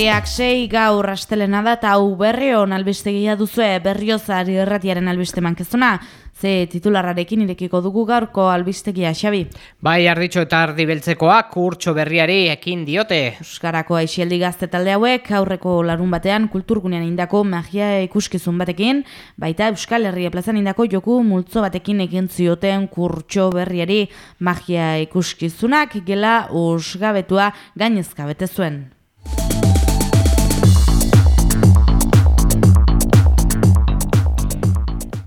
Urriak sei gaur astelena da eta hau berrion albistegia duzue berriozari erratiaren albiste mankezuna. Ze titularrarekin irekiko dugu gaurko albistegia, Xabi. Bai, arditxo eta ardi beltzekoak kurtso berriari ekin diote. Euskarako aixialdi gazte talde hauek aurreko larun batean kulturgunean indako magia ikuskizun batekin, baita Euskal Herria plazan indako joku multzo batekin egin zioten kurtso berriari magia ikuskizunak gela usgabetua gainezka bete zuen.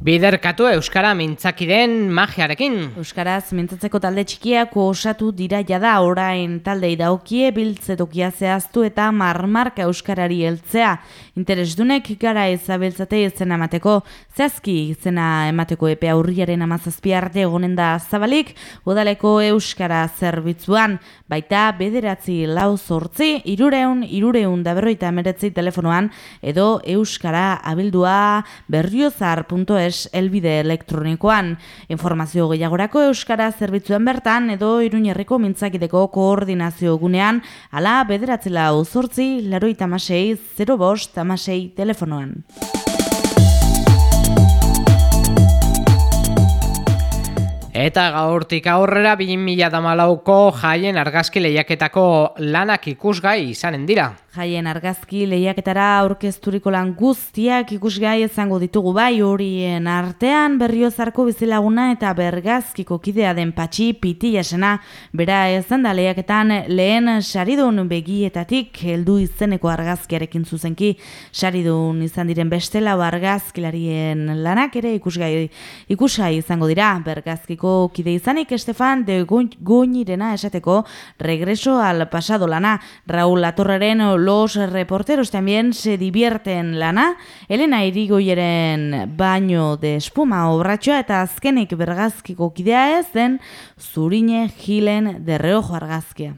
Biderkatu Euskara mintzakiden magiarekin. Euskaraz mintzatzeko talde txikiak osatu dira jada orain taldei daokie biltzetokia zehaztu eta marmarka Euskarari heltzea. Interesdunek gara ezabiltzate izena emateko, zehazki izena emateko epe aurriaren amazazpi arte egonen da zabalik, udaleko Euskara zerbitzuan, baita bederatzi lau zortzi, irureun, irureun da berroita meretzi telefonoan, edo Euskara abildua berriozar.es elbide elektronikoan. Informazio gehiagorako Euskara zerbitzuen bertan edo iruñerriko mintzakideko koordinazio gunean ala bederatzela uzortzi laroi tamasei 0 bost tamasei telefonoan. Eta gaurtik aurrera 2008ko jaien argazki lehiaketako lanak ikusgai izanen dira. Jaien argazki lehiaketara aurkezturiko lan guztiak ikusgai izango ditugu bai horien artean berriozarko bizilaguna eta bergazkiko kidea den patxi piti jasena bera ezen da lehiaketan lehen saridun begietatik heldu izeneko argazkiarekin zuzenki. Saridun izan diren beste lau argazkilarien lanak ere ikusgai ikusai izango dira. Bergazkiko kide izanik Estefan de Goñirena esateko regreso al pasado lana Raúl Atorreren los reporteros también se divierten lana, Elena Irigoieren baño de espuma obratxoa eta azkenik bergazkiko kidea ez den zurine gilen de reojo argazkia.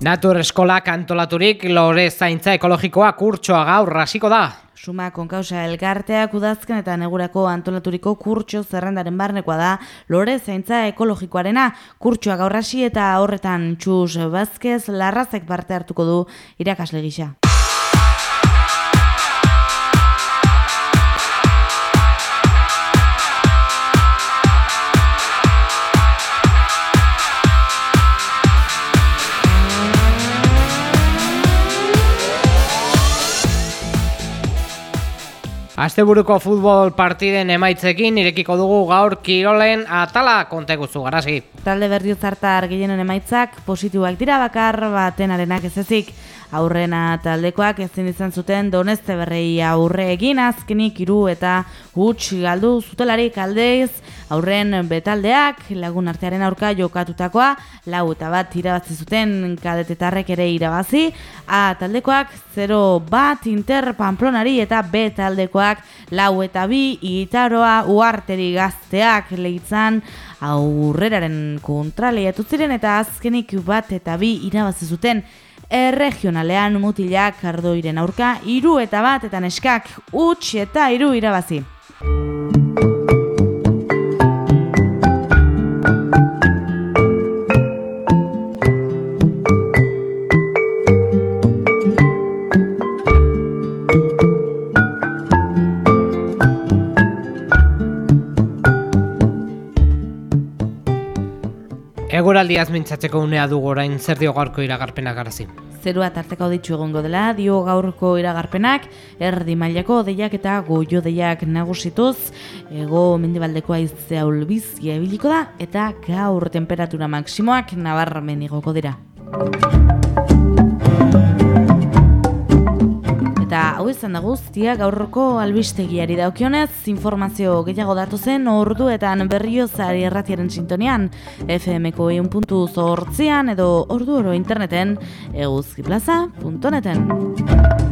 Natur eskolak antolaturik lore zaintza ekologikoa kurtsoa gaur rasiko da. Suma konkausa elgarteak udazken eta negurako antolaturiko kurtso zerrendaren barnekoa da lore zaintza ekologikoarena kurtsoa gaurrasi eta horretan txus bazkez larrazek parte hartuko du irakasle gisa. Asteburuko futbol partiden emaitzekin irekiko dugu gaur kirolen atala konteguzu garazi. Talde berri zartar gehienen emaitzak positiboak dira bakar baten arenak ez ezik. Aurrena taldekoak ezin izan zuten donezte berrei aurre egin azkenik iru eta huts galdu zutelarik aldeiz aurren betaldeak lagun artearen aurka jokatutakoa lau eta bat irabazi zuten kadetetarrek ere irabazi A taldekoak 0 bat inter pamplonari eta B taldekoak lau eta bi itaroa uarteri gazteak lehitzan aurreraren kontra lehiatu ziren eta azkenik bat eta bi irabazi zuten erregionalean mutilak ardoiren aurka, iru eta bat eta neskak utx eta iru irabazi. Eguraldiaz mintzatzeko unea dugu orain zer dio gaurko iragarpenak garazi. Zerua tarteko ditxu egongo dela, dio gaurko iragarpenak, erdi mailako deiak eta goio deiak nagusituz, ego mendibaldeko aizea ulbizia ebiliko da, eta gaur temperatura maksimoak nabarmen igoko dira. Eta hau izan da guztia gaurroko albistegiari daukionez, informazio gehiago datu zen orduetan berriozari erratiaren sintonian, FMko eun puntu zortzian edo ordu oro interneten eguzkiplaza.neten.